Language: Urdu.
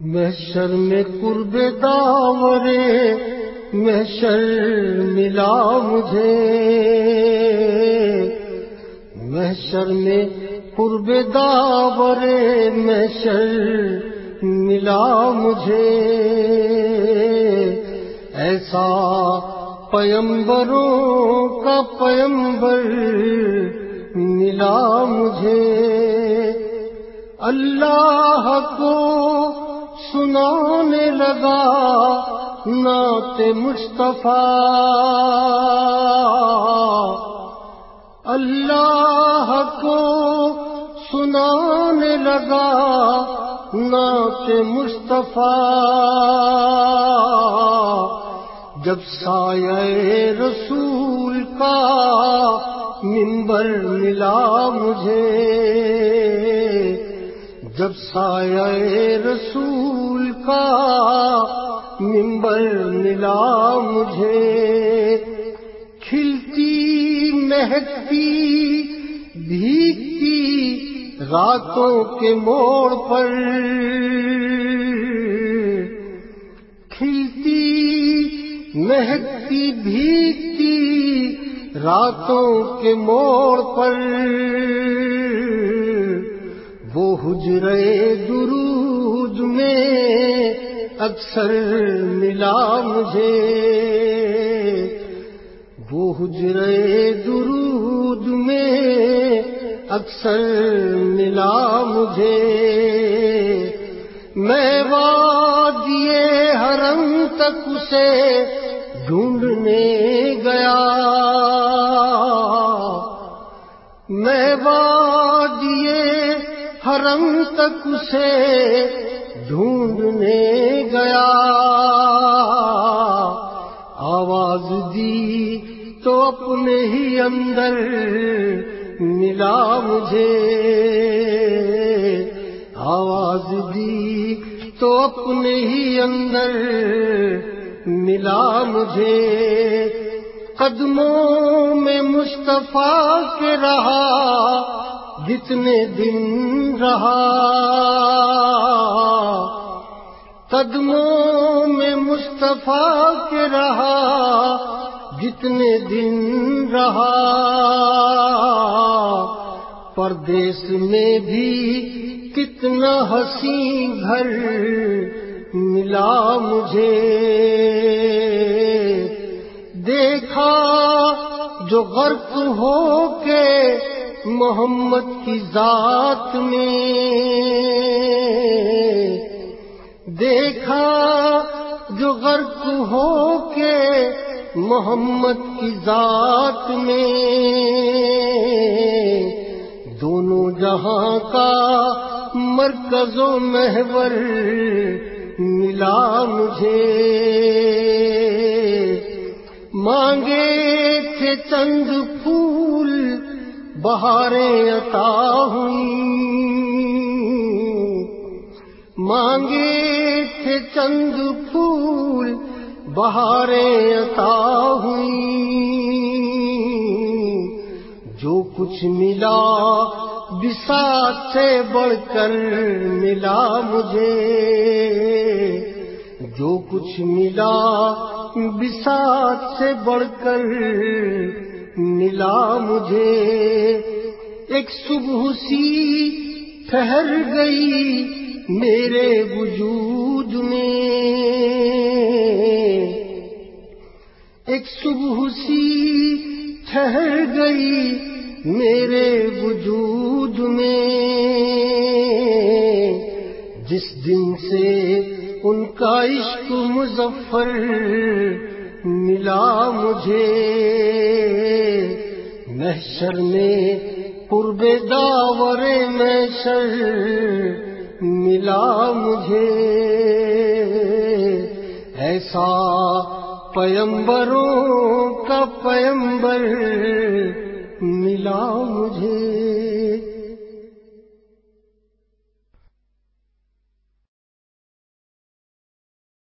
محشر میں قرب داورے محشر ملا مجھے۔ محشر میں قرب داورے محشر ملا مجھے۔ ایسا پیمبروں کا پیمبر ملا مجھے۔ اللہ کو سنانے لگا نعت مصطفیٰ۔ اللہ کو سنانے لگا نعت مصطفیٰ۔ جب سایہ رسول کا ممبر ملا مجھے، جب سایہ رسول کا ممبر ملا مجھے۔ کھلتی، مہکتی، بھیگتی راتوں کے موڑ پر۔ کھلتی، مہکتی، بھیگتی راتوں کے موڑ پر۔ وہ حجرے درود اکثر ملا مجھے۔ وہ حجرے درود میں اکثر ملا مجھے۔ میں وادیے حرم تک اسے ڈھونڈنے گیا۔ میں وادیے حرم تک اسے ڈھونڈنے گیا۔ آواز دی تو اپنے ہی اندر ملا مجھے۔ آواز دی تو اپنے ہی اندر ملا مجھے۔ قدموں میں مصطفیٰ کے رہا جتنے دن رہا قدموں میں مصطفیٰ کے رہا، جتنے دن رہا، پردیس میں بھی کتنا ہنسی گھر ملا مجھے۔ دیکھا جو غرق ہو کے محمد کی ذات میں دیکھا جو غرق ہو کے محمد کی ذات میں دونوں جہاں کا مرکز و محور ملا مجھے۔ مانگے تھے چند پھول بہاریں عطا ہوئی مانگے تھے چند پھول، بہاریں عطا ہوئی جو کچھ ملا بسات سے بڑھ کر ملا مجھے۔ جو کچھ ملا بسات سے بڑھ کر ملا مجھے۔ ایک صبح سی ٹھہر گئی میرے وجود میں۔ ایک صبح سی ٹھہر گئی میرے وجود میں۔ جس دن سے ان کا عشق مظفر ملا مجھے۔ محشر میں قرب داور محشر ملا مجھے۔ ایسا پیمبروں کا پیمبر ملا مجھے۔